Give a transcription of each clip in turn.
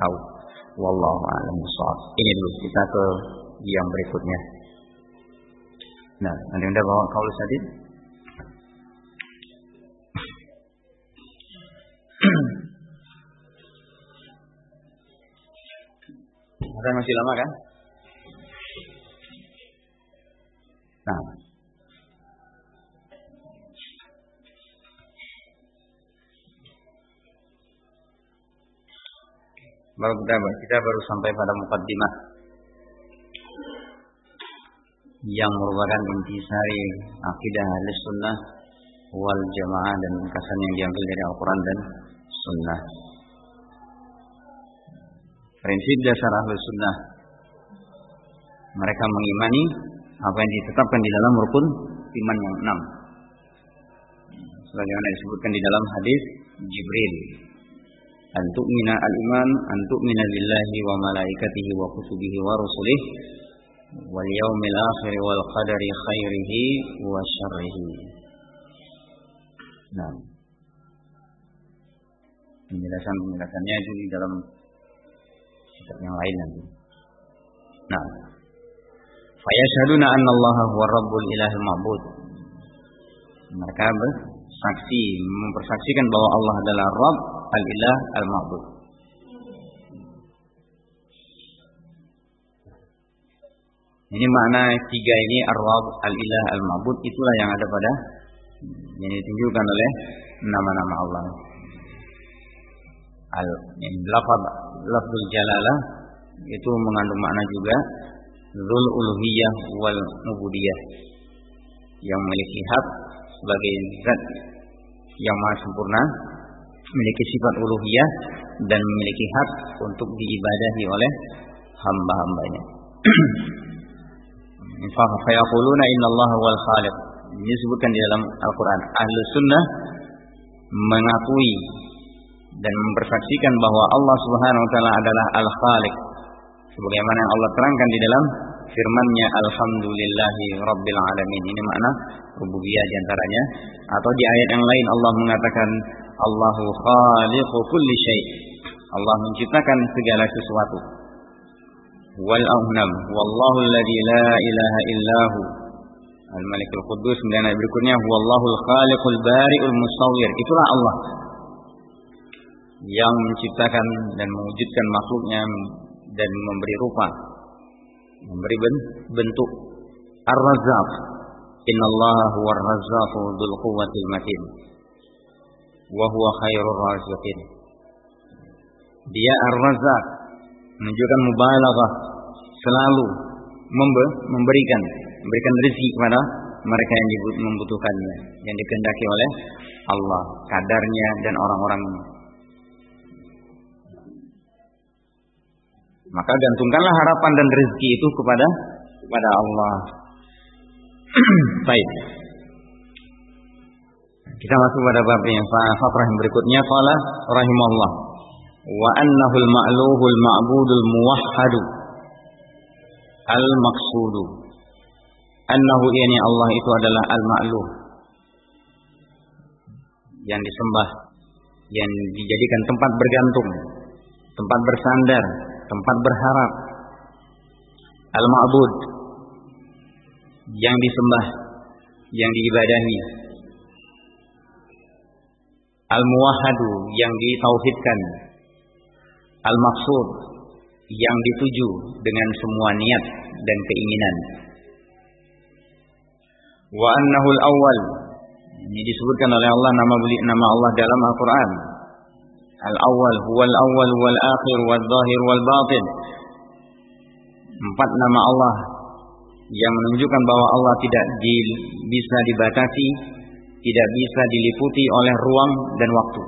tahu. Wallahu a'lam Ini dulu kita ke yang berikutnya. Nah, ada yang bawa kaulus tadi? Ada masih lama kan? Baru kita, kita baru sampai pada mukaddimah yang merupakan intisari akidah ahli sunnah wal jamaah dan kesan yang diambil dari Al-Quran dan sunnah. Prinsip dasar ahli sunnah mereka mengimani apa yang ditetapkan di dalam rukun iman yang enam. Sebagaimana disebutkan di dalam hadis Jibril. Antuk mina al-iman, antuk mina billahi wa malaikatihi wa kutubihi wa rusulih wal yaumil akhir wal qadari khairihi wa syarrihi. Nah. Penjelasan-penjelasannya itu di dalam kitab yang lain nanti. Nah, Fayashhaduna anna Allah huwa rabbul ilahil ma'bud. Mereka bersaksi, mempersaksikan bahwa Allah adalah Rabb al-ilah al-ma'bud. Ini makna tiga ini ar-Rabb al-ilah al-ma'bud itulah yang ada pada yang ditunjukkan oleh nama-nama Allah. Al yang lafaz lafzul jalalah itu mengandung makna juga Zul uluhiyah wal ubudiyah yang memiliki hak sebagai zat yang maha sempurna memiliki sifat uluhiyah dan memiliki hak untuk diibadahi oleh hamba-hambanya. Fayaquluna innallaha wal khaliq. Ini disebutkan di dalam Al-Quran. Ahlu sunnah mengakui dan mempersaksikan bahwa Allah Subhanahu wa taala adalah Al-Khaliq, sebagaimana yang Allah terangkan di dalam firman-Nya alhamdulillahi rabbil alamin. Ini makna rububiyah di antaranya atau di ayat yang lain Allah mengatakan Allahu khaliqu kulli syai. Allah menciptakan segala sesuatu. Wal ahnam wallahu alladhi la ilaha illahu Al-Malikul Quddus kemudian ayat berikutnya Wallahul Khaliqul Bari'ul Musawwir Itulah Allah yang menciptakan dan mewujudkan makhluknya dan memberi rupa, memberi bentuk. Ar-Razzaq. Innallaha huwa ar-Razzaqu dzul quwwatil matin. Wa huwa khairur raziqin. Dia Ar-Razzaq menunjukkan mubalaghah selalu memberikan memberikan rezeki kepada mereka yang membutuhkannya yang dikehendaki oleh Allah kadarnya dan orang-orang Maka gantungkanlah harapan dan rezeki itu kepada kepada Allah. Baik. Kita masuk pada bab yang fatrah yang berikutnya. Qala rahimahullah wa annahu al-ma'luhul ma'budul muwahhadu. Al-maqsudu. Annahu yani Allah itu adalah al-ma'luh. Yang disembah. Yang dijadikan tempat bergantung. Tempat bersandar tempat berharap. Al-ma'bud yang disembah, yang diibadahi. Al-muwahhadu yang ditauhidkan. Al-maqsud yang dituju dengan semua niat dan keinginan. Wa annahu al-awwal ini disebutkan oleh Allah nama nama Allah dalam Al-Qur'an Al-awwal huwal awwal wal akhir wal zahir wal batin. Empat nama Allah yang menunjukkan bahwa Allah tidak di, bisa dibatasi, tidak bisa diliputi oleh ruang dan waktu.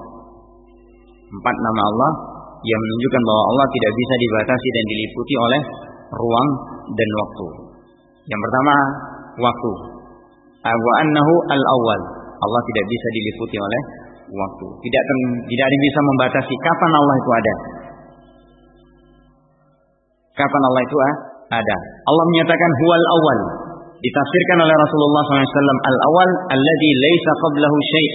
Empat nama Allah yang menunjukkan bahwa Allah tidak bisa dibatasi dan diliputi oleh ruang dan waktu. Yang pertama, waktu. Wa annahu al-awwal. Allah tidak bisa diliputi oleh waktu. Tidak tidak ada yang bisa membatasi kapan Allah itu ada. Kapan Allah itu ada. Allah menyatakan huwal awal. Ditafsirkan oleh Rasulullah SAW al awal alladhi laisa qablahu syai'.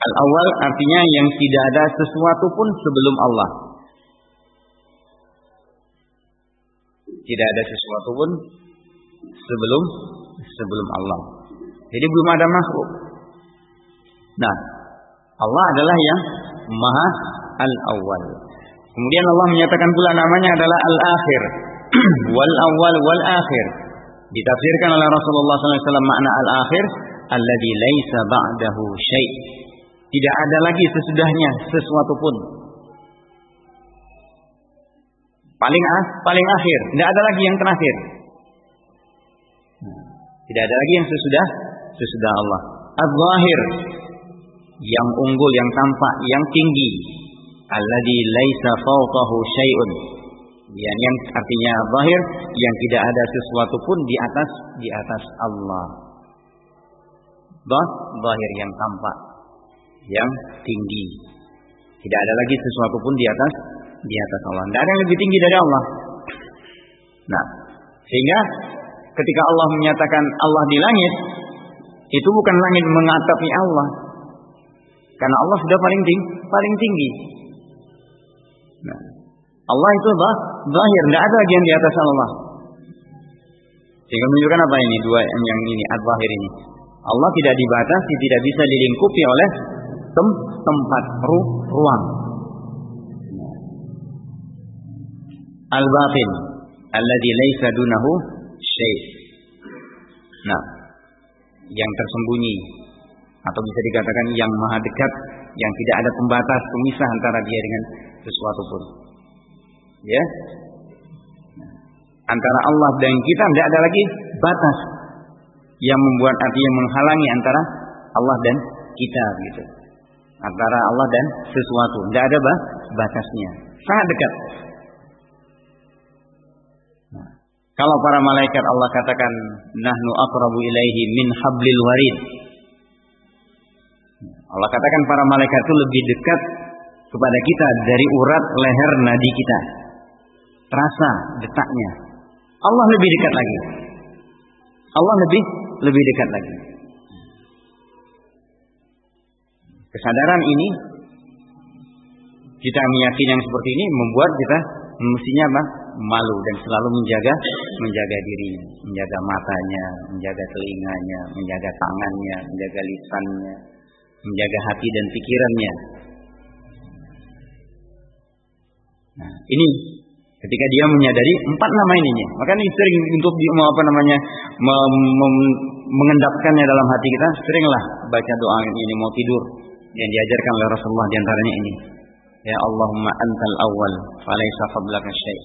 Al-awwal artinya yang tidak ada sesuatu pun sebelum Allah. Tidak ada sesuatu pun sebelum sebelum Allah. Jadi belum ada makhluk. Nah, Allah adalah yang Maha Al-Awwal. Kemudian Allah menyatakan pula namanya adalah Al-Akhir. wal Awwal wal Akhir. Ditafsirkan oleh Rasulullah SAW makna Al-Akhir. Alladhi laisa ba'dahu syai' Tidak ada lagi sesudahnya sesuatu pun. Paling ah, paling akhir, tidak ada lagi yang terakhir. Tidak ada lagi yang sesudah sesudah Allah. Az-zahir yang unggul, yang tampak, yang tinggi. Alladzi laisa fawqahu syai'un. Yang, yang artinya zahir yang tidak ada sesuatu pun di atas di atas Allah. Bah, zahir yang tampak, yang tinggi. Tidak ada lagi sesuatu pun di atas di atas Allah. Tidak ada yang lebih tinggi dari Allah. Nah, sehingga ketika Allah menyatakan Allah di langit, itu bukan langit mengatapi Allah. Karena Allah sudah paling tinggi, paling tinggi. Nah, Allah itu bah, zahir, tidak ada lagi yang di atas Allah. Sehingga menunjukkan apa ini dua yang ini ad-zahir ini. Allah tidak dibatasi, tidak bisa dilingkupi oleh tem tempat ru ruang. Al-batin alladhi laisa dunahu syai'. Nah, yang tersembunyi atau bisa dikatakan yang maha dekat yang tidak ada pembatas pemisah antara dia dengan sesuatu pun. Ya. Antara Allah dan kita tidak ada lagi batas yang membuat artinya menghalangi antara Allah dan kita gitu. Antara Allah dan sesuatu, tidak ada bah, batasnya. Sangat dekat. Nah, kalau para malaikat Allah katakan nahnu aqrabu ilaihi min hablil warid. Allah katakan para malaikat itu lebih dekat kepada kita dari urat leher nadi kita. Terasa detaknya. Allah lebih dekat lagi. Allah lebih lebih dekat lagi. Kesadaran ini kita meyakini yang seperti ini membuat kita mestinya apa? malu dan selalu menjaga menjaga dirinya, menjaga matanya, menjaga telinganya, menjaga tangannya, menjaga lisannya, menjaga hati dan pikirannya. Nah, ini ketika dia menyadari empat nama ininya, maka ini sering untuk mau apa namanya mengendapkannya dalam hati kita, seringlah baca doa ini mau tidur yang diajarkan oleh Rasulullah di antaranya ini. Ya Allahumma antal awal, falaysa qablaka syai'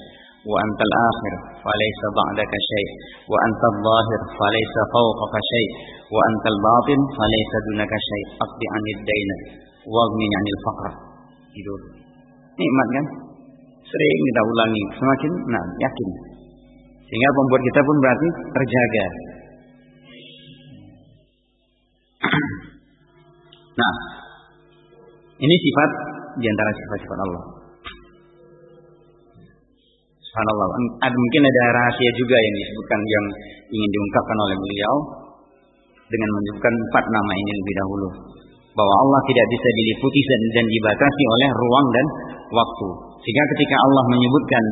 falaysa ba'daka syai' wa antal zahir, falaysa fawqaka syai' wa antal batin, falaysa dunaka syai' aqdi 'anid daina waghni 'anil faqr. Tidur. Nikmat kan? Sering kita ulangi, semakin nah yakin. Sehingga membuat kita pun berarti terjaga. nah, ini sifat di antara sifat-sifat Allah. Subhanallah. Ada mungkin ada rahasia juga yang disebutkan yang ingin diungkapkan oleh beliau dengan menyebutkan empat nama ini lebih dahulu. Bahwa Allah tidak bisa diliputi dan dibatasi oleh ruang dan waktu. Sehingga ketika Allah menyebutkan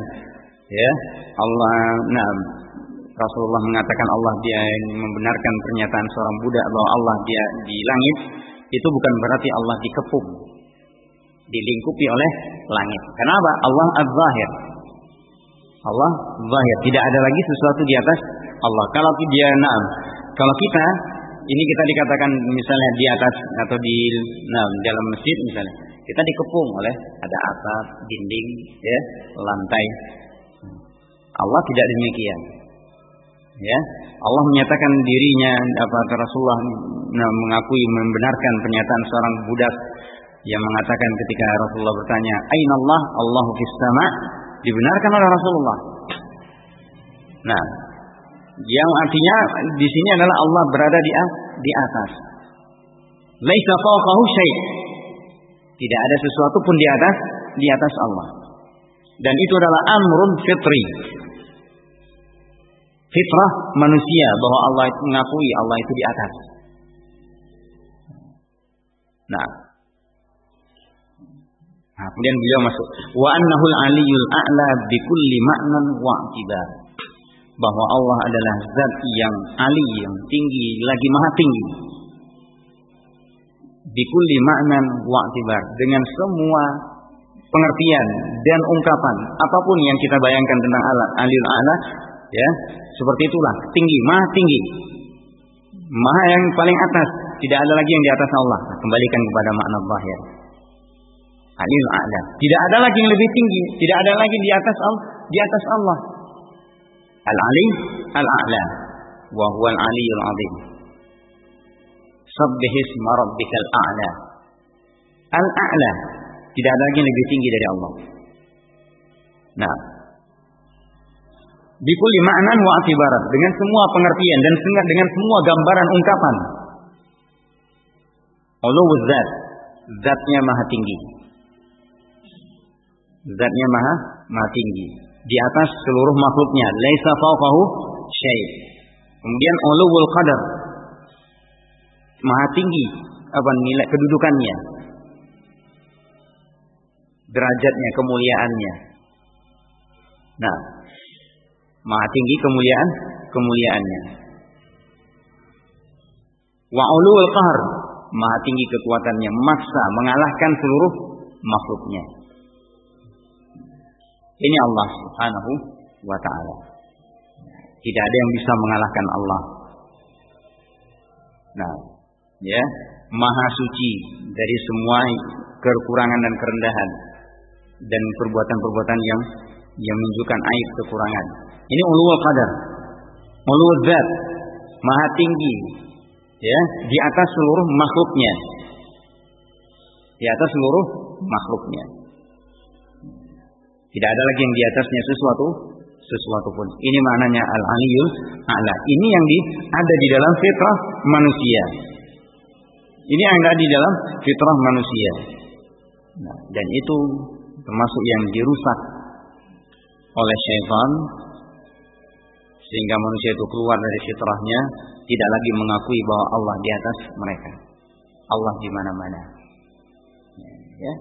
ya Allah nah Rasulullah mengatakan Allah dia membenarkan pernyataan seorang budak bahwa Allah dia di langit itu bukan berarti Allah dikepung dilingkupi oleh langit. Kenapa? Allah az-zahir. Allah zahir. Tidak ada lagi sesuatu di atas Allah. Kalau dia nah, kalau kita ini kita dikatakan misalnya di atas atau di nah, dalam masjid misalnya, kita dikepung oleh ada atap, dinding, ya, lantai. Allah tidak demikian. Ya, Allah menyatakan dirinya apa Rasulullah nah, mengakui membenarkan pernyataan seorang budak yang mengatakan ketika Rasulullah bertanya, "Aina Allah?" Allahu fis. Dibenarkan oleh Rasulullah. Nah, yang artinya di sini adalah Allah berada di di atas. Laisa fawqahu. Tidak ada sesuatu pun di atas di atas Allah. Dan itu adalah amrun fitri. Fitrah manusia bahwa Allah mengakui Allah itu di atas. Nah, Nah, kemudian beliau masuk wa annahul aliyul a'la bi kulli ma'nan wa tibar. Bahwa Allah adalah zat yang ali yang tinggi lagi maha tinggi. Bi kulli ma'nan wa tibar dengan semua pengertian dan ungkapan apa pun yang kita bayangkan tentang Allah aliyul a'la ya seperti itulah tinggi maha tinggi maha yang paling atas tidak ada lagi yang di atas Allah kembalikan kepada makna zahir Alil A'la. Tidak ada lagi yang lebih tinggi, tidak ada lagi di atas Allah, di atas Allah. Al-Ali Al-A'la wa huwa al-Aliyul 'Azim. Sabbih isma rabbikal a'la. Al-A'la. Tidak ada lagi yang lebih tinggi dari Allah. Nah, Bikuli ma'nan wa atibarat dengan semua pengertian dan dengan semua gambaran ungkapan. Allah zat, zatnya maha tinggi zatnya maha maha tinggi. Di atas seluruh makhluknya. Laisa fawqahu syai. Kemudian ulul qadar. Maha tinggi. Apa nilai kedudukannya. Derajatnya kemuliaannya. Nah. Maha tinggi kemuliaan kemuliaannya. Wa ulul qahr maha tinggi kekuatannya. Maksa mengalahkan seluruh makhluknya ini Allah Subhanahu wa taala. Tidak ada yang bisa mengalahkan Allah. Nah, ya, maha suci dari semua kekurangan dan kerendahan dan perbuatan-perbuatan yang yang menunjukkan aib kekurangan. Ini ulul qadar. Ulul zat, maha tinggi ya, di atas seluruh makhluknya. Di atas seluruh makhluknya. Tidak ada lagi yang di atasnya sesuatu sesuatu pun. Ini maknanya al-aliyul a'la. Ini yang di, ada di dalam fitrah manusia. Ini yang ada di dalam fitrah manusia. Nah, dan itu termasuk yang dirusak oleh syaitan sehingga manusia itu keluar dari fitrahnya tidak lagi mengakui bahwa Allah di atas mereka. Allah di mana-mana. Ya,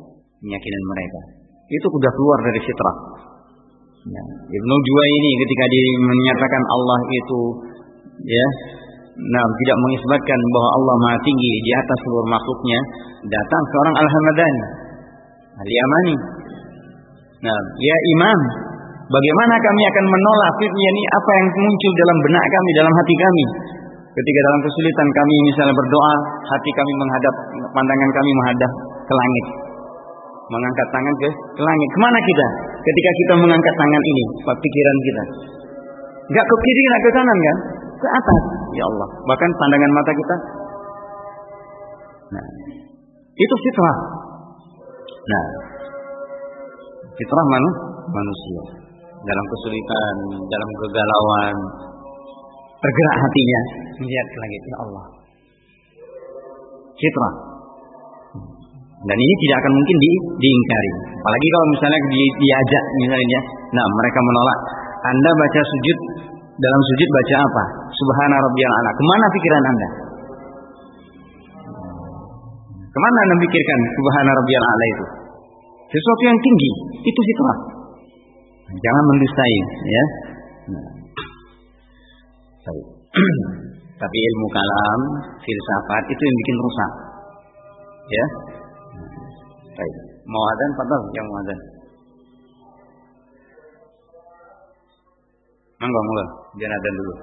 keyakinan mereka itu sudah keluar dari fitrah. Ya. Ibnu ini ketika dia menyatakan Allah itu ya nah tidak mengisbatkan bahwa Allah Maha tinggi di atas seluruh makhluknya, datang seorang Al-Hamadani, Al-Yamani. Nah, ya Imam, bagaimana kami akan menolak ini apa yang muncul dalam benak kami, dalam hati kami? Ketika dalam kesulitan kami misalnya berdoa, hati kami menghadap, pandangan kami menghadap ke langit mengangkat tangan ke, ke langit. Ke mana kita? Ketika kita mengangkat tangan ini, pikiran kita. Enggak ke kiri, enggak ke kanan kan? Ke atas. Ya Allah. Bahkan pandangan mata kita. Nah, itu fitrah. Nah, fitrah mana? Manusia. Dalam kesulitan, dalam kegalauan, tergerak hatinya melihat ke langit. Ya Allah. Fitrah. Dan ini tidak akan mungkin di, diingkari. Apalagi kalau misalnya di, diajak misalnya, nah mereka menolak. Anda baca sujud dalam sujud baca apa? Subhana rabbiyal ala. Ke mana pikiran Anda? Ke mana Anda pikirkan Subhana rabbiyal ala itu? Sesuatu yang tinggi, itu fitrah. Jangan mendustai, ya. Nah. Tapi ilmu kalam, filsafat itu yang bikin rusak. Ya, Baik. Mau adzan fadal yang mau adzan. Mangga mangga, biar adzan dulu.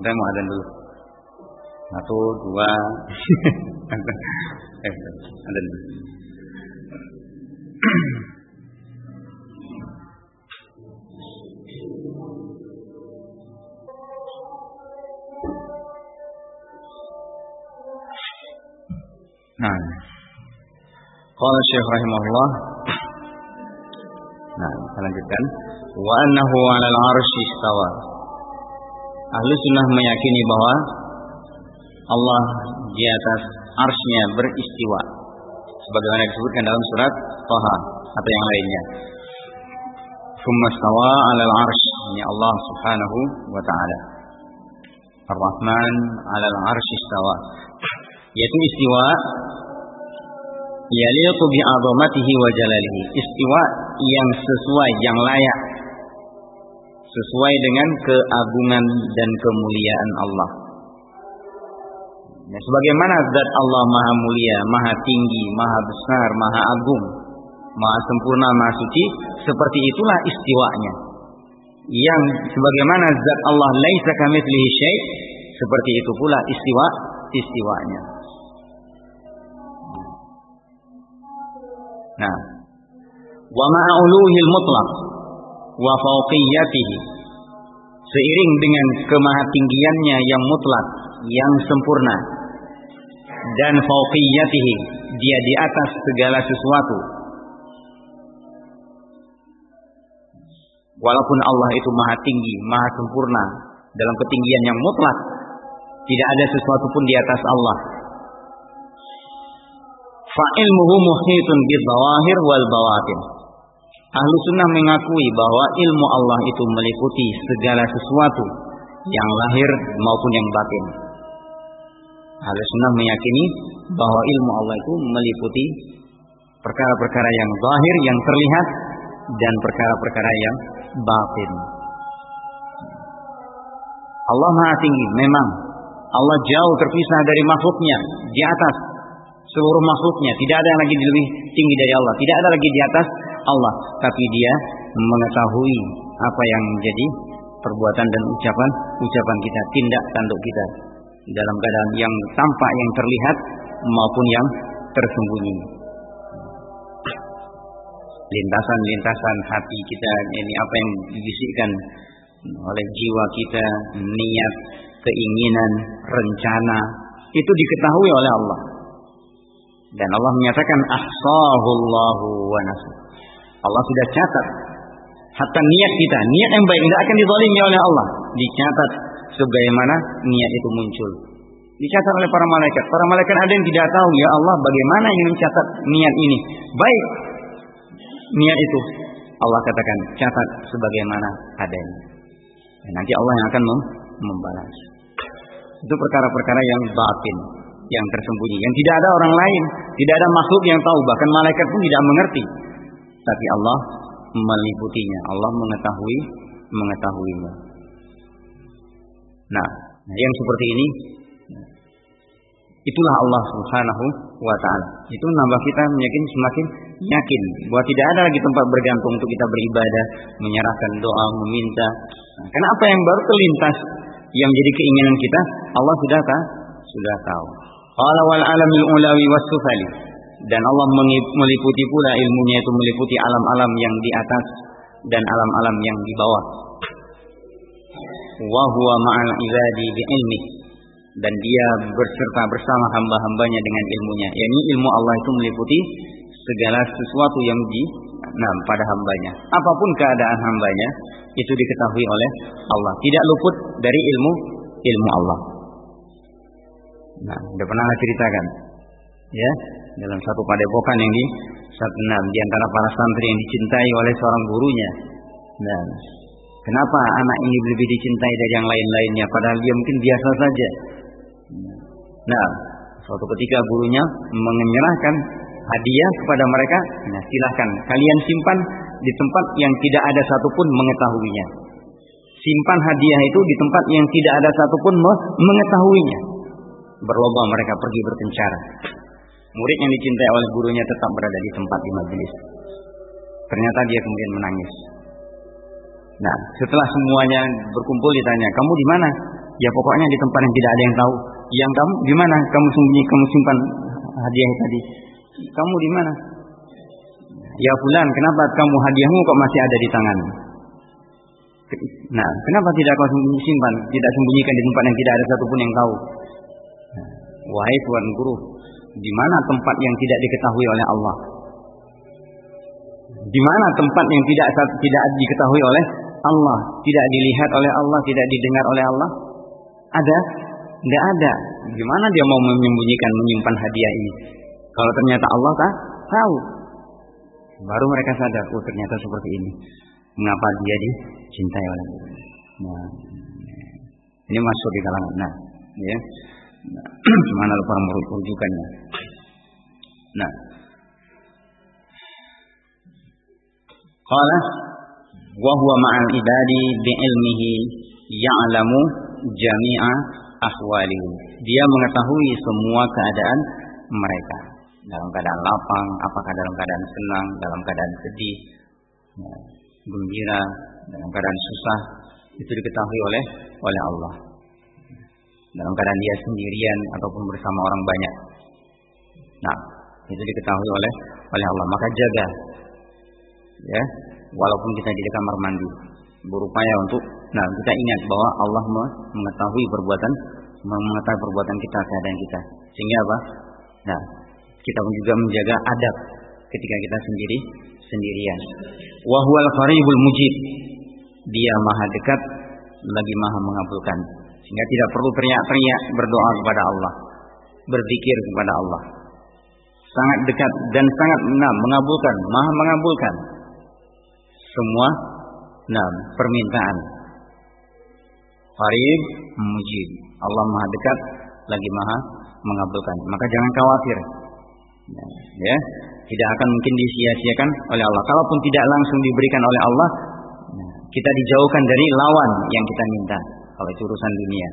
Dan mau adzan dulu. Satu, dua. eh, adzan dulu. Nah, Qala Syekh rahimahullah Nah, kita lanjutkan. Wa annahu 'alal 'arsy istawa. Ahlu sunnah meyakini bahwa Allah di atas arsnya beristiwa. Sebagaimana disebutkan dalam surat Toha atau yang lainnya. Summa stawa 'alal 'arsy. Allah Subhanahu wa taala. Ar-Rahman 'alal 'arsy istawa. Yaitu istiwa yaliqu bi 'azamatihi wa jalalihi. Istiwa yang sesuai, yang layak sesuai dengan keagungan dan kemuliaan Allah. Ya, sebagaimana zat Allah maha mulia, maha tinggi, maha besar, maha agung, maha sempurna, maha suci, seperti itulah istiwanya. Yang sebagaimana zat Allah laisa kamitslihi syai', seperti itu pula istiwa istiwanya. Nah, wa ma'uluhil mutlaq wa fauqiyatihi seiring dengan kemahatinggiannya yang mutlak yang sempurna. Dan fauqiyatihi dia di atas segala sesuatu. Walaupun Allah itu maha tinggi maha sempurna dalam ketinggian yang mutlak tidak ada sesuatu pun di atas Allah fa ilmuhu muhitun bil zawahir wal bawatin Ahlu sunnah mengakui bahwa ilmu Allah itu meliputi segala sesuatu yang lahir maupun yang batin. Ahlu sunnah meyakini bahwa ilmu Allah itu meliputi perkara-perkara yang zahir, yang terlihat, dan perkara-perkara yang batin. Allah maha tinggi, memang. Allah jauh terpisah dari makhluknya, di atas seluruh makhluknya. Tidak ada yang lagi lebih tinggi dari Allah. Tidak ada lagi di atas Allah, tapi dia mengetahui apa yang menjadi perbuatan dan ucapan ucapan kita, tindak tanduk kita dalam keadaan yang tampak yang terlihat maupun yang tersembunyi. Lintasan-lintasan hati kita ini apa yang dibisikkan oleh jiwa kita, niat, keinginan, rencana itu diketahui oleh Allah. Dan Allah menyatakan ahsahullahu wa nasr. Allah sudah catat. Hatta niat kita, niat yang baik tidak akan dizalimi oleh Allah. Dicatat sebagaimana niat itu muncul. Dicatat oleh para malaikat. Para malaikat ada yang tidak tahu, ya Allah bagaimana yang mencatat niat ini. Baik niat itu. Allah katakan, catat sebagaimana adanya. Dan nanti Allah yang akan membalas. Itu perkara-perkara yang batin, yang tersembunyi, yang tidak ada orang lain, tidak ada makhluk yang tahu, bahkan malaikat pun tidak mengerti tapi Allah meliputinya. Allah mengetahui mengetahuinya. Nah, yang seperti ini itulah Allah Subhanahu wa taala. Itu nambah kita yakin semakin yakin bahwa tidak ada lagi tempat bergantung untuk kita beribadah, menyerahkan doa, meminta. Nah, karena apa yang baru terlintas yang menjadi keinginan kita, Allah sudah tahu, sudah tahu. Qala wal alamil ulawi was sufali dan Allah meliputi pula ilmunya itu meliputi alam-alam yang di atas dan alam-alam yang di bawah. Wa huwa ma'al ibadi bi ilmi dan dia berserta bersama hamba-hambanya dengan ilmunya. Yani ilmu Allah itu meliputi segala sesuatu yang di nah pada hambanya. Apa pun keadaan hambanya itu diketahui oleh Allah. Tidak luput dari ilmu ilmu Allah. Nah, udah pernah ceritakan. Ya, dalam satu padepokan yang di nah, di antara para santri yang dicintai oleh seorang gurunya. Dan kenapa anak ini lebih dicintai dari yang lain-lainnya padahal dia mungkin biasa saja. Nah, suatu ketika gurunya menyerahkan hadiah kepada mereka, nah silahkan kalian simpan di tempat yang tidak ada satupun mengetahuinya. Simpan hadiah itu di tempat yang tidak ada satupun mengetahuinya. Berlomba mereka pergi berkencara. Murid yang dicintai oleh gurunya tetap berada di tempat di majelis. Ternyata dia kemudian menangis. Nah, setelah semuanya berkumpul ditanya, "Kamu di mana?" Ya pokoknya di tempat yang tidak ada yang tahu. Yang kamu di mana? Kamu sembunyi, kamu simpan hadiah tadi. Kamu di mana? Ya fulan, kenapa kamu hadiahmu kok masih ada di tangan? Nah, kenapa tidak kau simpan, tidak sembunyikan di tempat yang tidak ada satupun yang tahu? Wahai tuan guru, di mana tempat yang tidak diketahui oleh Allah? Di mana tempat yang tidak tidak diketahui oleh Allah, tidak dilihat oleh Allah, tidak didengar oleh Allah? Ada? Tidak ada. Gimana dia mau menyembunyikan, menyimpan hadiah ini? Kalau ternyata Allah tak tahu. Baru mereka sadar, oh ternyata seperti ini. Mengapa dia dicintai oleh Allah? Nah, ini masuk di kalangan. Nah, ya. Nah, mana lupa merujukannya. Nah. Qala wa huwa ma'al ibadi bi ilmihi ya'lamu jami'a ahwalihim. Dia mengetahui semua keadaan mereka. Dalam keadaan lapang, apakah dalam keadaan senang, dalam keadaan sedih, ya, gembira, dalam keadaan susah, itu diketahui oleh oleh Allah. Dalam keadaan dia sendirian ataupun bersama orang banyak. Nah, itu diketahui oleh oleh Allah. Maka jaga ya, walaupun kita di kamar mandi, berupaya untuk nah kita ingat bahwa Allah mengetahui perbuatan mengetahui perbuatan kita keadaan kita. Sehingga apa? Nah, kita pun juga menjaga adab ketika kita sendiri sendirian. Wahwal qaribul mujib. Dia maha dekat lagi maha mengabulkan. Sehingga tidak perlu teriak-teriak berdoa kepada Allah, berzikir kepada Allah. Sangat dekat dan sangat nah, mengabulkan, maha mengabulkan semua nah, permintaan. Qarib mujib. Allah maha dekat lagi maha mengabulkan. Maka jangan khawatir. Ya, tidak akan mungkin disia-siakan oleh Allah. Kalaupun tidak langsung diberikan oleh Allah, kita dijauhkan dari lawan yang kita minta. Kalau itu urusan dunia.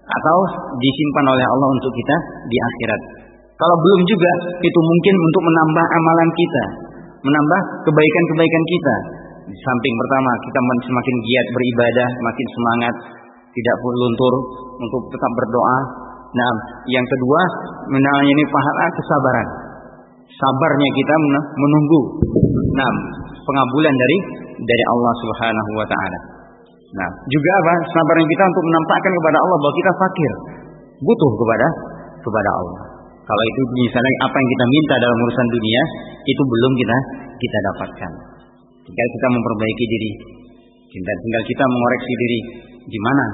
Atau disimpan oleh Allah untuk kita di akhirat. Kalau belum juga, itu mungkin untuk menambah amalan kita. Menambah kebaikan-kebaikan kita. Di samping pertama, kita semakin giat beribadah, makin semangat, tidak luntur untuk tetap berdoa. Nah, yang kedua, menanya ini pahala kesabaran. Sabarnya kita menunggu. Nah, pengabulan dari dari Allah Subhanahu wa taala. Nah, juga apa? Sabarnya kita untuk menampakkan kepada Allah bahwa kita fakir, butuh kepada kepada Allah. Kalau itu misalnya apa yang kita minta dalam urusan dunia itu belum kita kita dapatkan. Tinggal kita memperbaiki diri. Tinggal, tinggal kita mengoreksi diri di mana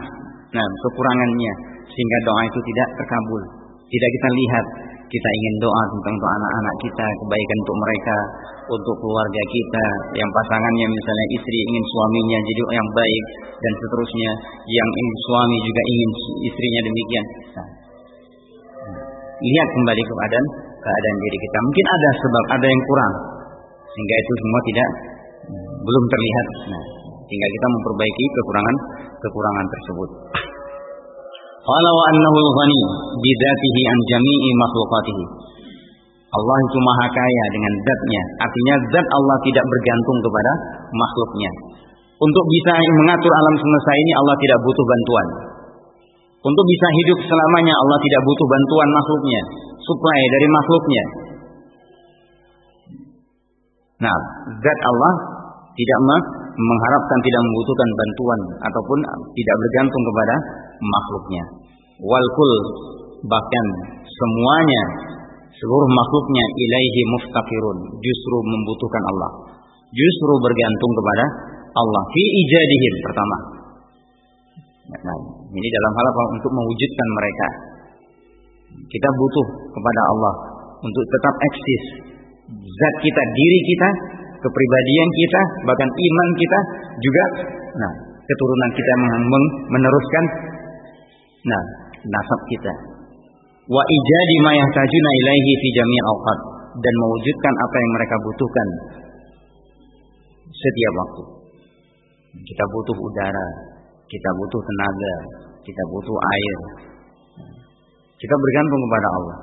nah kekurangannya sehingga doa itu tidak terkabul. Tidak kita lihat kita ingin doa tentang untuk anak-anak kita, kebaikan untuk mereka, untuk keluarga kita, yang pasangannya misalnya istri ingin suaminya jadi yang baik dan seterusnya, yang suami juga ingin istrinya demikian. Nah, lihat kembali keadaan keadaan diri kita. Mungkin ada sebab, ada yang kurang, sehingga itu semua tidak belum terlihat. Nah, tinggal kita memperbaiki kekurangan kekurangan tersebut. Qala wa annahu al-ghani bidatihi an jami'i makhluqatihi. Allah itu maha kaya dengan zatnya. Artinya zat Allah tidak bergantung kepada makhluknya. Untuk bisa mengatur alam semesta ini Allah tidak butuh bantuan. Untuk bisa hidup selamanya Allah tidak butuh bantuan makhluknya. Supply dari makhluknya. Nah, zat Allah tidak mengharapkan tidak membutuhkan bantuan ataupun tidak bergantung kepada makhluknya. Walkul bahkan semuanya seluruh makhluknya ilaihi muftaqirun justru membutuhkan Allah. Justru bergantung kepada Allah fi ijadihim pertama. Nah, ini dalam hal apa? Untuk mewujudkan mereka. Kita butuh kepada Allah untuk tetap eksis. Zat kita, diri kita kepribadian kita, bahkan iman kita juga nah, keturunan kita meneruskan nah, nasab kita. Wa ijadi ma yahtajuna ilaihi fi jami' awqat dan mewujudkan apa yang mereka butuhkan setiap waktu. Kita butuh udara, kita butuh tenaga, kita butuh air. Kita bergantung kepada Allah.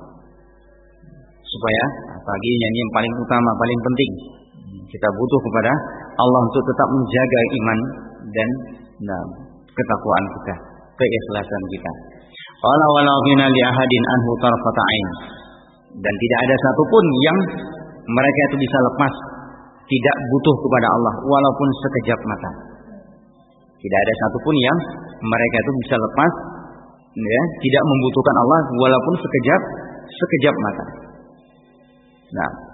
Supaya pagi nyanyi yang paling utama, paling penting kita butuh kepada Allah untuk tetap menjaga iman dan nah, ketakwaan kita, keikhlasan kita. Qala. Dan tidak ada satupun yang mereka itu bisa lepas tidak butuh kepada Allah walaupun sekejap mata. Tidak ada satupun yang mereka itu bisa lepas ya, tidak membutuhkan Allah walaupun sekejap sekejap mata. Nah,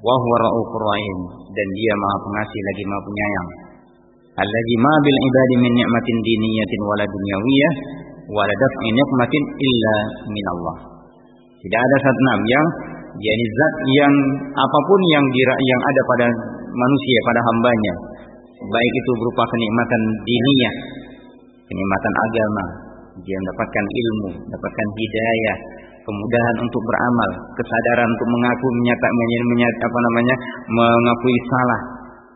wa huwa raufur rahim. Dan dia maha pengasih lagi maha penyayang. Alladzi ma bil ibadi min ni'matin diniyatin wala dunyawiyah wala daf'i ni'matin illa min Allah. Tidak ada satu nam yang yakni zat yang apa pun yang dira, yang ada pada manusia pada hambanya. Baik itu berupa kenikmatan diniyah kenikmatan agama. Dia mendapatkan ilmu mendapatkan hidayah kemudahan untuk beramal, kesadaran untuk mengaku menyata, menyata apa namanya mengakui salah,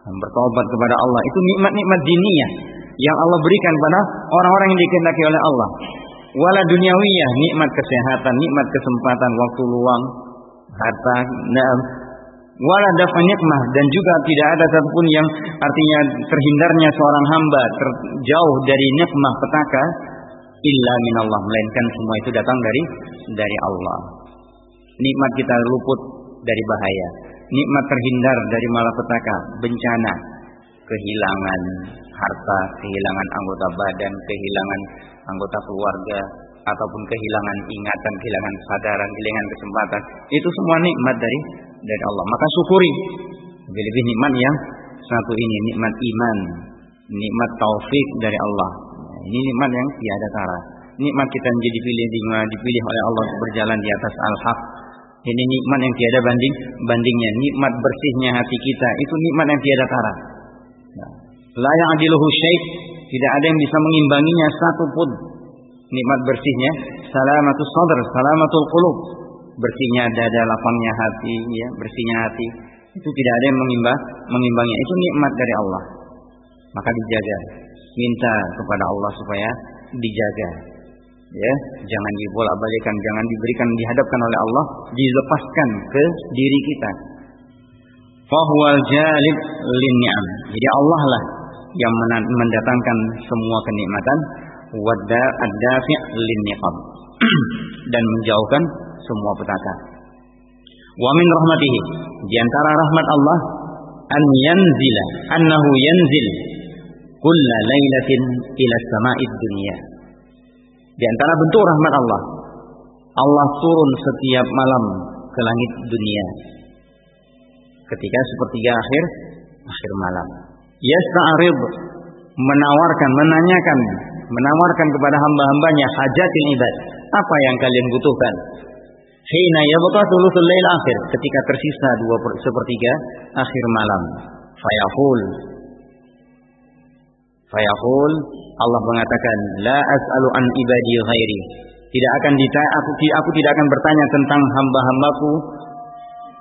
bertobat kepada Allah. Itu nikmat-nikmat diniyah yang Allah berikan pada orang-orang yang dikehendaki oleh Allah. Wala duniawiyah, nikmat kesehatan, nikmat kesempatan, waktu luang, harta, nah, wala dafa nikmah dan juga tidak ada satupun yang artinya terhindarnya seorang hamba terjauh dari nikmah petaka illa minallah melainkan semua itu datang dari dari Allah. Nikmat kita luput dari bahaya, nikmat terhindar dari malapetaka, bencana, kehilangan harta, kehilangan anggota badan, kehilangan anggota keluarga, ataupun kehilangan ingatan, kehilangan sadaran, kehilangan kesempatan. Itu semua nikmat dari dari Allah. Maka syukuri. Lebih-lebih nikmat yang satu ini, nikmat iman, nikmat taufik dari Allah. Ini nikmat yang tiada tara. Nikmat kita menjadi pilih dipilih oleh Allah untuk berjalan di atas al-haq. Ini nikmat yang tiada banding bandingnya. Nikmat bersihnya hati kita itu nikmat yang tiada tara. La ya'diluhu syait, tidak ada yang bisa mengimbanginya satu pun. Nikmat bersihnya, salamatus sadr, salamatul qulub. Bersihnya dada, lapangnya hati, ya, bersihnya hati. Itu tidak ada yang mengimbang, mengimbanginya. Itu nikmat dari Allah. Maka dijaga. Minta kepada Allah supaya dijaga. Ya, jangan dibolak-balikan, jangan diberikan dihadapkan oleh Allah, dilepaskan ke diri kita. Fahuwal jalib lin Jadi Allah lah yang mendatangkan semua kenikmatan wadda ad-dafi' dan menjauhkan semua petaka. Wa min rahmatihi di antara rahmat Allah an yanzila annahu yanzil kulla lailatin ila sama'id dunya. Di antara bentuk rahmat Allah Allah turun setiap malam ke langit dunia. Ketika sepertiga akhir akhir malam. Yasta'rid menawarkan menanyakan menawarkan kepada hamba-hambanya hajatil ibad apa yang kalian butuhkan. Hina yabqa thuluthul lail akhir ketika tersisa dua sepertiga akhir malam. Fayaqul fayaqul Allah mengatakan la as'alu an ibadi ghairi tidak akan ditanya aku aku tidak akan bertanya tentang hamba-hambaku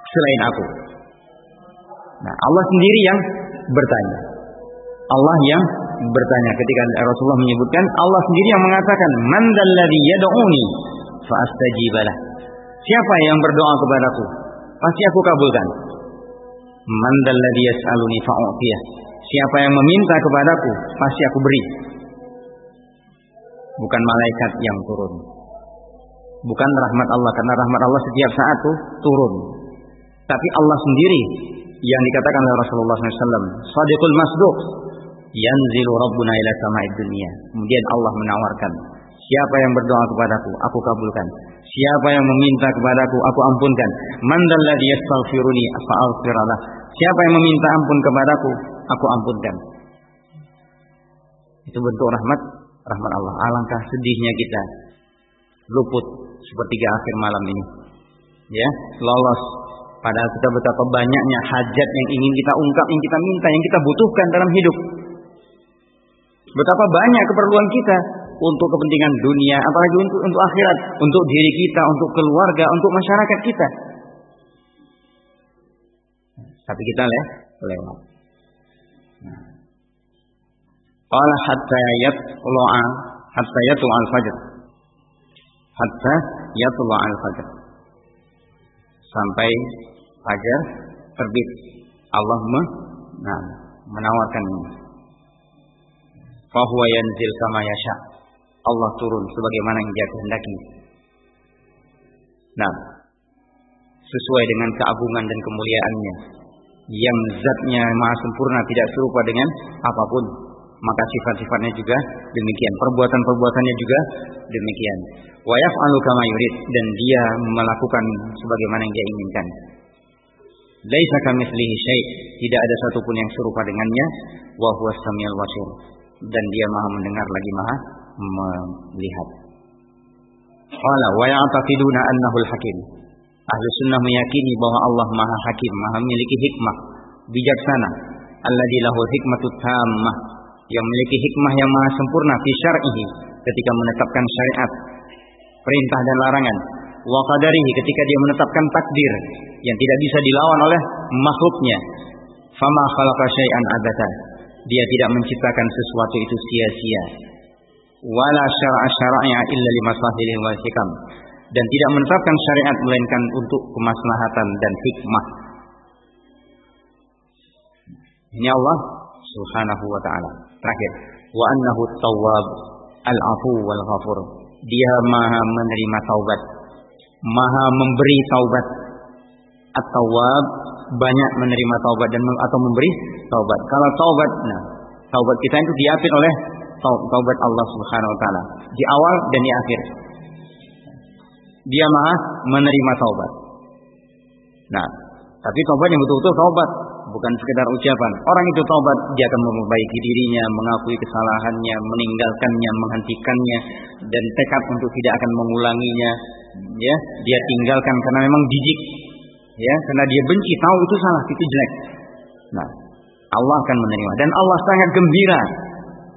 selain aku nah Allah sendiri yang bertanya. Allah yang bertanya ketika Rasulullah menyebutkan Allah sendiri yang mengatakan man dalladhi yad'uni fa astajibalah. Siapa yang berdoa kepadaku? Pasti aku kabulkan. Man dalladhi yas'aluni fa'utiyah. Siapa yang meminta kepadaku, pasti aku beri. Bukan malaikat yang turun. Bukan rahmat Allah karena rahmat Allah setiap saat tuh turun. Tapi Allah sendiri yang dikatakan oleh Rasulullah SAW. Sadiqul masduq. Yanzilu Rabbuna ila sama'id dunia. Kemudian Allah menawarkan. Siapa yang berdoa kepadaku, aku kabulkan. Siapa yang meminta kepadaku, aku ampunkan. Man dalladhi yastaghfiruni. Siapa yang meminta ampun kepadaku, aku ampunkan. Itu bentuk rahmat rahmat Allah. Alangkah sedihnya kita luput sepertiga akhir malam ini. Ya, lolos Padahal kita betapa banyaknya hajat yang ingin kita ungkap, yang kita minta, yang kita butuhkan dalam hidup. Betapa banyak keperluan kita untuk kepentingan dunia, apalagi untuk untuk akhirat, untuk diri kita, untuk keluarga, untuk masyarakat kita. Tapi kita le lewat. Qala hatta yatlu'a hatta yatlu'a al-fajr. Hatta yatlu'a al-fajr. Sampai fajar terbit. Allah nah, menawarkan ini. Fahuwa yanzil kama yasha. Allah turun sebagaimana yang dia kehendaki. Nah, sesuai dengan keagungan dan kemuliaannya yang zatnya maha sempurna tidak serupa dengan apa pun. Maka sifat-sifatnya juga demikian. Perbuatan-perbuatannya juga demikian. Wa yaf'alu kama yurid. Dan dia melakukan sebagaimana yang dia inginkan. Laisa kamitslihi syai, tidak ada satupun yang serupa dengannya, wa huwas samiul basir. Dan dia Maha mendengar lagi Maha melihat. Qala wa ya'taqiduna annahu al-hakim. Ahlu sunnah meyakini bahwa Allah Maha Hakim, Maha memiliki hikmah, bijaksana. Alladzi lahu hikmatut tammah, yang memiliki hikmah yang maha sempurna fi syar'ihi ketika menetapkan syariat, perintah dan larangan wa qadarihi ketika dia menetapkan takdir yang tidak bisa dilawan oleh makhluknya. Fama khalaqa syai'an abata. Dia tidak menciptakan sesuatu itu sia-sia. Wala syara'a syara'a illa limaslahil wal hikam. Dan tidak menetapkan syariat melainkan untuk kemaslahatan dan hikmah. Ini Allah Subhanahu wa taala. Terakhir, wa annahu tawwab al-afu wal ghafur. Dia Maha menerima taubat, Maha memberi taubat. At-tawwab banyak menerima taubat dan atau memberi taubat. Kalau taubat, nah, taubat kita itu diapit oleh taubat Allah Subhanahu wa taala di awal dan di akhir. Dia Maha menerima taubat. Nah, tapi taubat yang betul-betul taubat, bukan sekedar ucapan. Orang itu taubat, dia akan memperbaiki dirinya, mengakui kesalahannya, meninggalkannya, menghentikannya, dan tekad untuk tidak akan mengulanginya. Ya, dia tinggalkan karena memang jijik, ya, karena dia benci, tahu itu salah, itu jelek. Nah, Allah akan menerima dan Allah sangat gembira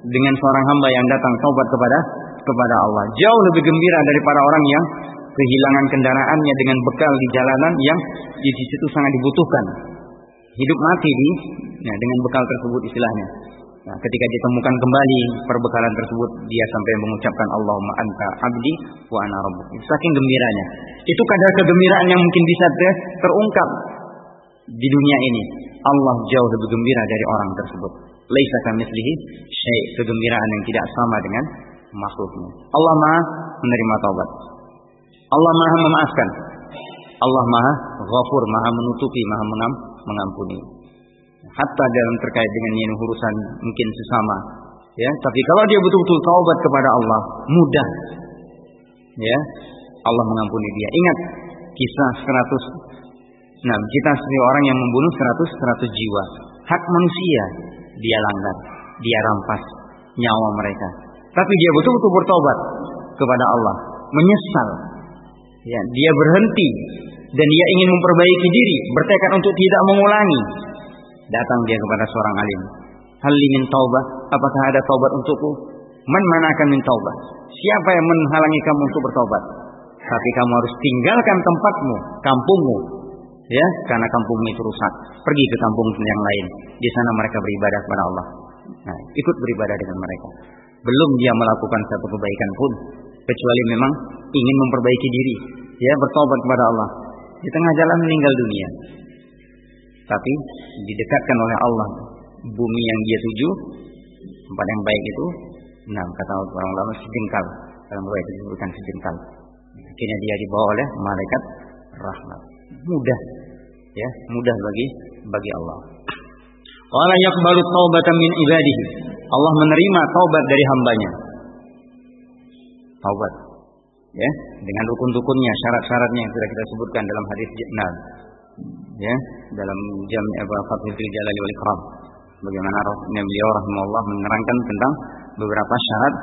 dengan seorang hamba yang datang taubat kepada kepada Allah. Jauh lebih gembira daripada orang yang kehilangan kendaraannya dengan bekal di jalanan yang di situ sangat dibutuhkan. Hidup mati di nah, dengan bekal tersebut istilahnya. Nah, ketika ditemukan kembali perbekalan tersebut, dia sampai mengucapkan Allahumma anta abdi wa ana rabbuk. Saking gembiranya. Itu kadar kegembiraan yang mungkin bisa ter terungkap di dunia ini. Allah jauh lebih gembira dari orang tersebut. Laisa kamitslihi syai' kegembiraan yang tidak sama dengan makhluknya. Allah Maha menerima taubat. Allah Maha memaafkan. Allah Maha Ghafur, Maha menutupi, Maha mengampuni. Hatta dalam terkait dengan yang urusan mungkin sesama, ya. Tapi kalau dia betul-betul taubat kepada Allah, mudah. Ya. Allah mengampuni dia. Ingat kisah 100 Nah, kita sebagai orang yang membunuh 100 100 jiwa. Hak manusia dia langgar, dia rampas nyawa mereka. Tapi dia betul-betul bertobat kepada Allah, menyesal Ya, dia berhenti dan dia ingin memperbaiki diri, bertekad untuk tidak mengulangi. Datang dia kepada seorang alim. Hal min taubah, apakah ada taubat untukku? Man akan min taubah? Siapa yang menghalangi kamu untuk bertobat? Tapi kamu harus tinggalkan tempatmu, kampungmu. Ya, karena kampungmu itu rusak. Pergi ke kampung yang lain. Di sana mereka beribadah kepada Allah. Nah, ikut beribadah dengan mereka. Belum dia melakukan satu kebaikan pun, kecuali memang ingin memperbaiki diri, ya bertobat kepada Allah. Di tengah jalan meninggal dunia. Tapi didekatkan oleh Allah bumi yang dia tuju, tempat yang baik itu, nah kata orang lama sejengkal. Dalam itu disebutkan sejengkal. Akhirnya dia dibawa oleh malaikat rahmat. Mudah, ya mudah bagi bagi Allah. Qala yaqbalu taubatan min ibadihi. Allah menerima taubat dari hambanya. Taubat. Ya dengan rukun-rukunnya syarat-syaratnya yang sudah kita sebutkan dalam hadis nah ya dalam jam apa Fathul Jalali wal Ikram. Bagaimana beliau rahimahullah menerangkan tentang beberapa syarat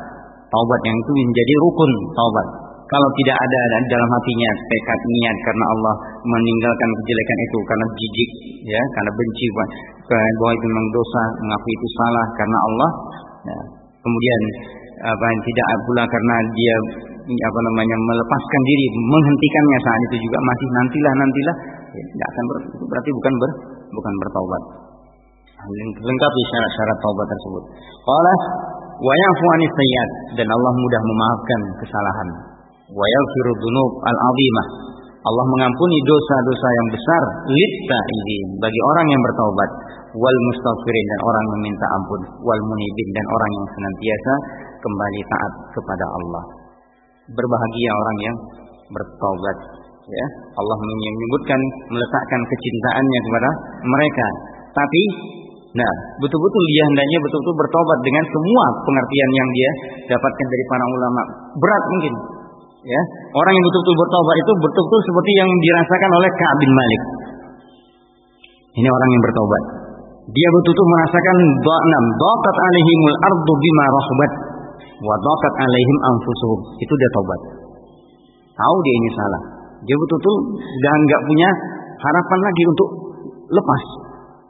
taubat yang itu menjadi rukun taubat. Kalau tidak ada dalam hatinya tekad niat karena Allah meninggalkan kejelekan itu karena jijik ya karena benci bahwa itu memang dosa mengakui itu salah karena Allah ya. kemudian apa yang tidak pula karena dia apa namanya melepaskan diri menghentikannya saat itu juga masih nantilah nantilah. Ya, tidak akan ber, berarti bukan ber, bukan bertaubat. Lengkapi syarat-syarat taubat tersebut. Qala wa yafu dan Allah mudah memaafkan kesalahan. Wa yaghfiru dzunub al-azimah. Allah mengampuni dosa-dosa yang besar litta ini bagi orang yang bertaubat. Wal mustaghfirin dan orang meminta ampun. Wal munibin dan orang yang senantiasa kembali taat kepada Allah. Berbahagia orang yang bertobat ya. Allah menyebutkan meletakkan kecintaannya kepada mereka. Tapi nah betul-betul dia hendaknya betul-betul bertobat dengan semua pengertian yang dia dapatkan dari para ulama. Berat mungkin ya. Orang yang betul-betul bertobat itu betul-betul seperti yang dirasakan oleh Ka'ab bin Malik. Ini orang yang bertobat dia betul-betul merasakan enam daqat alaihimul ardu bima rahbat Wadaqat alaihim anfusuhum. Itu dia taubat. Tahu dia ini salah. Dia betul-betul dan nggak punya harapan lagi untuk lepas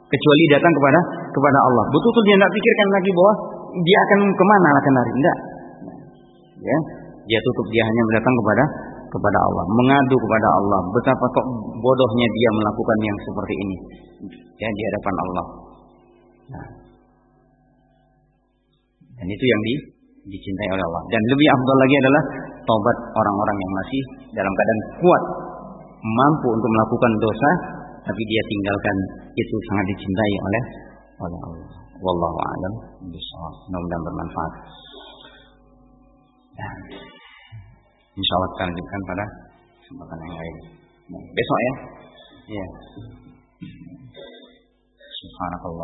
kecuali datang kepada kepada Allah. Betul-betul dia nggak pikirkan lagi bahwa dia akan ke mana akan lari. Enggak. Ya, dia tutup dia hanya datang kepada kepada Allah, mengadu kepada Allah, betapa kok bodohnya dia melakukan yang seperti ini ya di hadapan Allah. Nah. Dan itu yang di, dicintai oleh Allah. Dan lebih afdal lagi adalah taubat orang-orang yang masih dalam keadaan kuat, mampu untuk melakukan dosa, tapi dia tinggalkan itu sangat dicintai oleh oleh Allah. Wallahu a'lam bishawab. Mudah-mudahan bermanfaat. Ya. Insya Allah kita lanjutkan pada kesempatan yang lain. Nah, besok ya. Iya. Subhanakallah.